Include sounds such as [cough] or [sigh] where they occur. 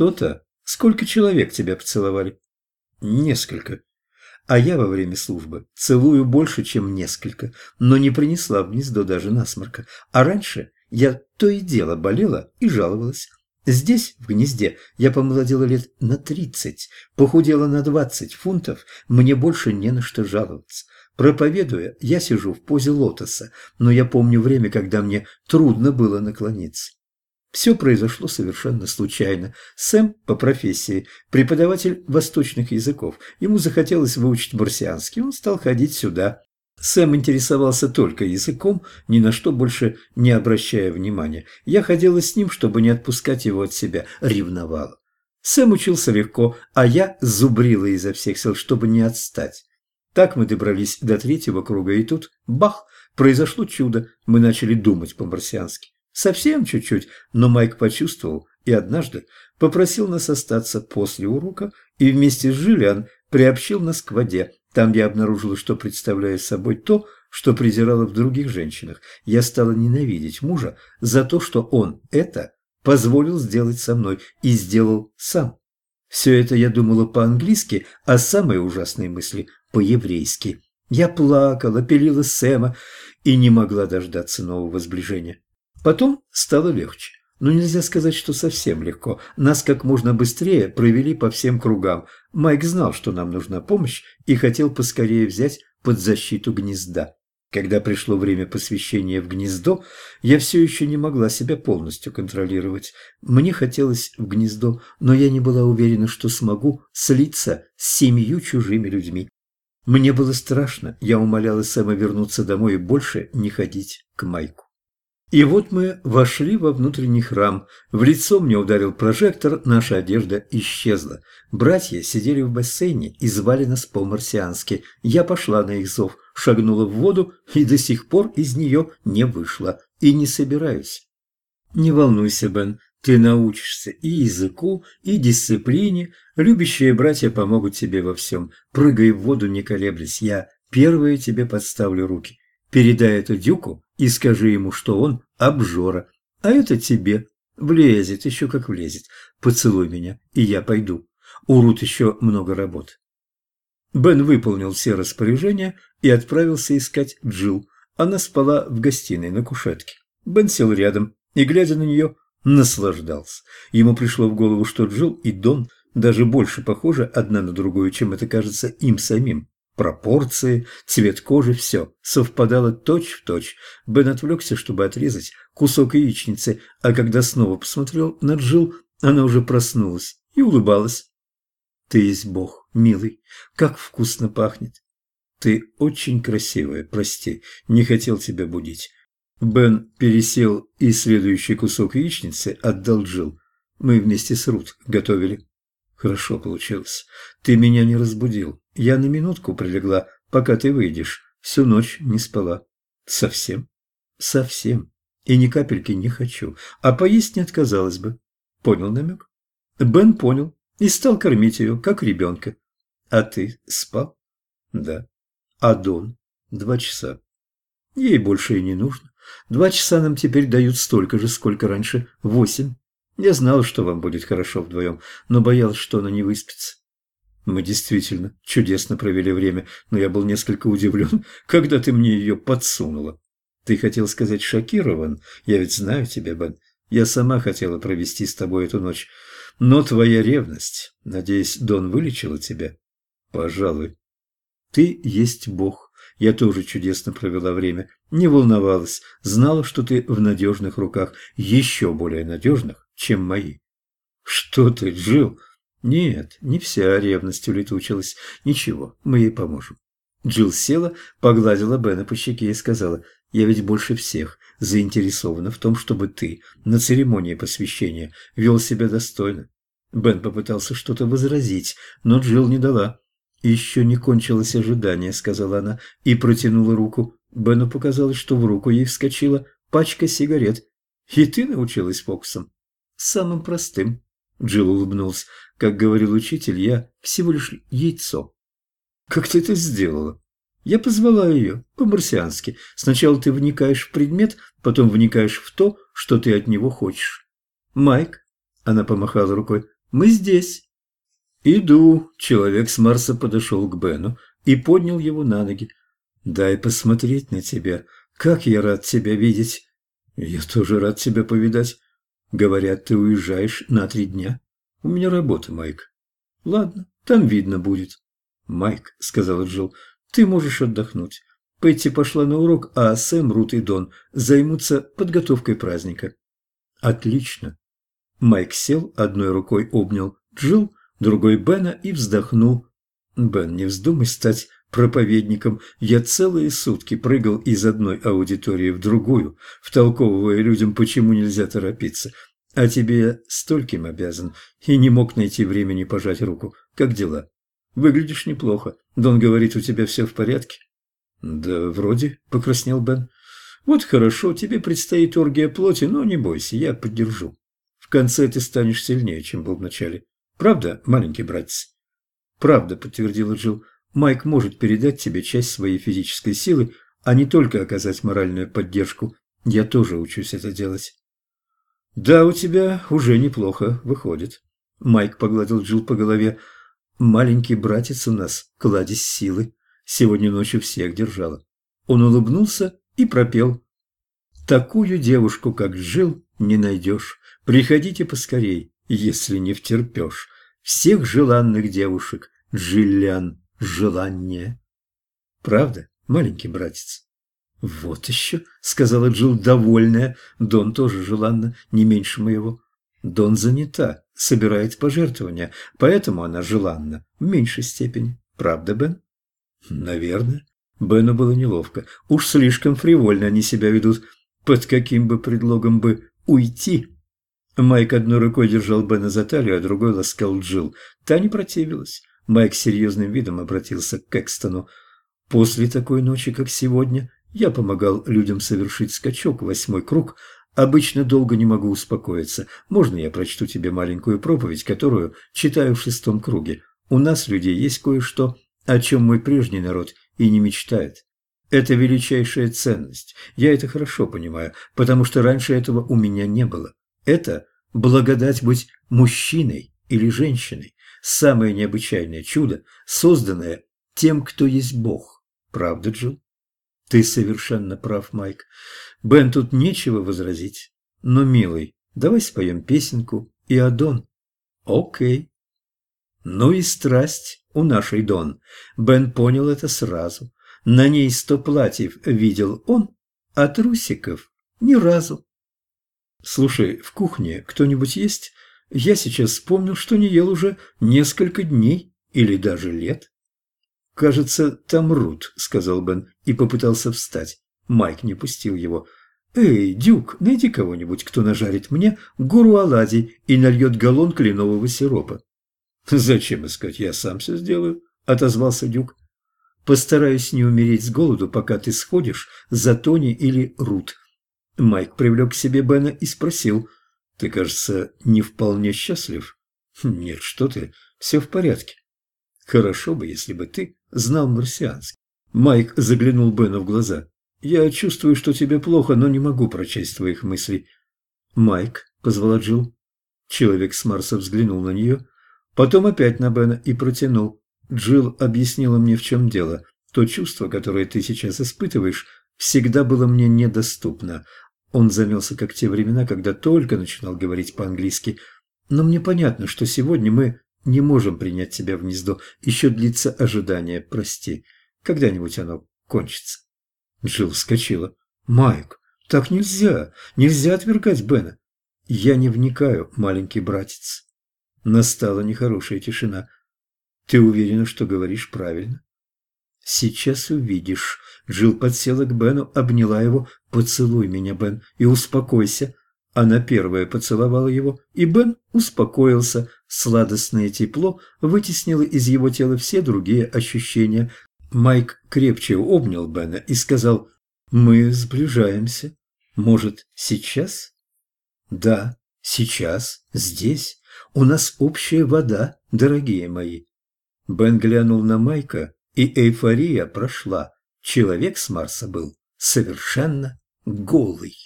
То-то. Сколько человек тебя поцеловали? Несколько. А я во время службы целую больше, чем несколько, но не принесла в гнездо даже насморка. А раньше я то и дело болела и жаловалась. Здесь, в гнезде, я помолодела лет на тридцать, похудела на двадцать фунтов, мне больше не на что жаловаться. Проповедуя, я сижу в позе лотоса, но я помню время, когда мне трудно было наклониться. Все произошло совершенно случайно. Сэм по профессии преподаватель восточных языков. Ему захотелось выучить марсианский, он стал ходить сюда. Сэм интересовался только языком, ни на что больше не обращая внимания. Я ходила с ним, чтобы не отпускать его от себя, ревновала. Сэм учился легко, а я зубрила изо всех сил, чтобы не отстать. Так мы добрались до третьего круга, и тут, бах, произошло чудо, мы начали думать по-марсиански. Совсем чуть-чуть, но Майк почувствовал и однажды попросил нас остаться после урока и вместе с Жилиан приобщил нас к воде. Там я обнаружила, что представляю собой то, что презирала в других женщинах. Я стала ненавидеть мужа за то, что он это позволил сделать со мной и сделал сам. Все это я думала по-английски, а самые ужасные мысли – по-еврейски. Я плакала, пилила Сэма и не могла дождаться нового сближения. Потом стало легче. Но нельзя сказать, что совсем легко. Нас как можно быстрее провели по всем кругам. Майк знал, что нам нужна помощь, и хотел поскорее взять под защиту гнезда. Когда пришло время посвящения в гнездо, я все еще не могла себя полностью контролировать. Мне хотелось в гнездо, но я не была уверена, что смогу слиться с семью чужими людьми. Мне было страшно, я умоляла Сэма вернуться домой и больше не ходить к Майку. И вот мы вошли во внутренний храм. В лицо мне ударил прожектор, наша одежда исчезла. Братья сидели в бассейне и звали нас по-марсиански. Я пошла на их зов, шагнула в воду и до сих пор из нее не вышла. И не собираюсь. Не волнуйся, Бен, ты научишься и языку, и дисциплине. Любящие братья помогут тебе во всем. Прыгай в воду, не колеблясь. Я первые тебе подставлю руки. Передай это Дюку и скажи ему, что он обжора. А это тебе. Влезет, еще как влезет. Поцелуй меня, и я пойду. У Рут еще много работы. Бен выполнил все распоряжения и отправился искать Джилл. Она спала в гостиной на кушетке. Бен сел рядом и, глядя на нее, наслаждался. Ему пришло в голову, что Джилл и Дон даже больше похожи одна на другую, чем это кажется им самим. Пропорции, цвет кожи – все совпадало точь-в-точь. Бен отвлекся, чтобы отрезать кусок яичницы, а когда снова посмотрел на Джилл, она уже проснулась и улыбалась. «Ты есть Бог, милый, как вкусно пахнет!» «Ты очень красивая, прости, не хотел тебя будить». Бен пересел и следующий кусок яичницы отдал Джилл. Мы вместе с Рут готовили. Хорошо получилось. Ты меня не разбудил. Я на минутку прилегла, пока ты выйдешь. Всю ночь не спала. Совсем? Совсем. И ни капельки не хочу. А поесть не отказалась бы. Понял намек? Бен понял и стал кормить ее, как ребенка. А ты спал? Да. А Дон? Два часа. Ей больше и не нужно. Два часа нам теперь дают столько же, сколько раньше. Восемь. Я знал, что вам будет хорошо вдвоем, но боялась, что она не выспится. Мы действительно чудесно провели время, но я был несколько удивлен, [laughs] когда ты мне ее подсунула. Ты хотел сказать шокирован? Я ведь знаю тебя, Бен. Я сама хотела провести с тобой эту ночь. Но твоя ревность, надеюсь, Дон вылечила тебя? Пожалуй. Ты есть Бог. Я тоже чудесно провела время. Не волновалась. Знала, что ты в надежных руках. Еще более надежных, чем мои. Что ты, Джилл? Нет, не вся ревность улетучилась. Ничего, мы ей поможем. Джилл села, погладила Бена по щеке и сказала, «Я ведь больше всех заинтересована в том, чтобы ты на церемонии посвящения вел себя достойно». Бен попытался что-то возразить, но Джилл не дала. «Еще не кончилось ожидание», — сказала она и протянула руку. Бену показалось, что в руку ей вскочила пачка сигарет. «И ты научилась фокусам?» Самым простым. Джилл улыбнулся. Как говорил учитель, я всего лишь яйцо. Как ты это сделала? Я позвала ее, по-марсиански. Сначала ты вникаешь в предмет, потом вникаешь в то, что ты от него хочешь. Майк, она помахала рукой, Мы здесь». «Иду». Человек с Марса подошел к Бену и поднял его на ноги. «Дай посмотреть на тебя. Как я рад тебя видеть!» «Я тоже рад тебя повидать. Говорят, ты уезжаешь на три дня. У меня работа, Майк». «Ладно, там видно будет». «Майк», — сказал Джилл, — «ты можешь отдохнуть. Пэтти пошла на урок, а Сэм, Рут и Дон займутся подготовкой праздника». «Отлично». Майк сел, одной рукой обнял Джилл, другой Бена и вздохнул. «Бен, не вздумай стать проповедником. Я целые сутки прыгал из одной аудитории в другую, втолковывая людям, почему нельзя торопиться. А тебе стольким обязан и не мог найти времени пожать руку. Как дела? Выглядишь неплохо. Дон говорит, у тебя все в порядке? Да вроде, покраснел Бен. Вот хорошо, тебе предстоит оргия плоти, но не бойся, я поддержу. В конце ты станешь сильнее, чем был в начале. Правда, маленький братец? Правда, подтвердила Джилл. Майк может передать тебе часть своей физической силы, а не только оказать моральную поддержку. Я тоже учусь это делать. Да, у тебя уже неплохо выходит. Майк погладил Джилл по голове. Маленький братец у нас, кладезь силы. Сегодня ночью всех держала. Он улыбнулся и пропел. Такую девушку, как Джилл, не найдешь. Приходите поскорей, если не втерпешь. Всех желанных девушек, Джиллян желание. Правда, маленький братец? Вот еще, сказала Джилл, довольная. Дон тоже желанна, не меньше моего. Дон занята, собирает пожертвования, поэтому она желанна в меньшей степени. Правда, Бен? Наверное. Бену было неловко. Уж слишком фривольно они себя ведут. Под каким бы предлогом бы уйти? Майк одной рукой держал Бена за талию, а другой ласкал Джилл. Та не противилась. Майк серьезным видом обратился к Экстону. «После такой ночи, как сегодня, я помогал людям совершить скачок восьмой круг. Обычно долго не могу успокоиться. Можно я прочту тебе маленькую проповедь, которую читаю в шестом круге? У нас, людей, есть кое-что, о чем мой прежний народ и не мечтает. Это величайшая ценность. Я это хорошо понимаю, потому что раньше этого у меня не было. Это благодать быть мужчиной или женщиной самое необычайное чудо, созданное тем, кто есть Бог. Правда, Джилл? Ты совершенно прав, Майк. Бен, тут нечего возразить. Но, милый, давай споем песенку и о Дон. Окей. Ну и страсть у нашей Дон. Бен понял это сразу. На ней сто платьев видел он, а трусиков ни разу. Слушай, в кухне кто-нибудь есть? Я сейчас вспомнил, что не ел уже несколько дней или даже лет. «Кажется, там Рут», — сказал Бен и попытался встать. Майк не пустил его. «Эй, Дюк, найди кого-нибудь, кто нажарит мне гору оладий и нальет галлон кленового сиропа». «Зачем искать? Я сам все сделаю», — отозвался Дюк. «Постараюсь не умереть с голоду, пока ты сходишь за Тони или Рут». Майк привлек к себе Бена и спросил — ты, кажется, не вполне счастлив? Нет, что ты, все в порядке. Хорошо бы, если бы ты знал марсианский. Майк заглянул Бену в глаза. Я чувствую, что тебе плохо, но не могу прочесть твоих мыслей. Майк, позвала Джилл. Человек с Марса взглянул на нее, потом опять на Бена и протянул. Джилл объяснила мне, в чем дело. То чувство, которое ты сейчас испытываешь, всегда было мне недоступно. Он замялся, как те времена, когда только начинал говорить по-английски. «Но мне понятно, что сегодня мы не можем принять тебя в гнездо. Еще длится ожидание, прости. Когда-нибудь оно кончится». Джилл вскочила. «Майк, так нельзя. Нельзя отвергать Бена». «Я не вникаю, маленький братец». Настала нехорошая тишина. «Ты уверена, что говоришь правильно?» «Сейчас увидишь». Джилл подсела к Бену, обняла его. «Поцелуй меня, Бен, и успокойся». Она первая поцеловала его, и Бен успокоился. Сладостное тепло вытеснило из его тела все другие ощущения. Майк крепче обнял Бена и сказал, «Мы сближаемся. Может, сейчас?» «Да, сейчас, здесь. У нас общая вода, дорогие мои». Бен глянул на Майка, и эйфория прошла. Человек с Марса был совершенно голый.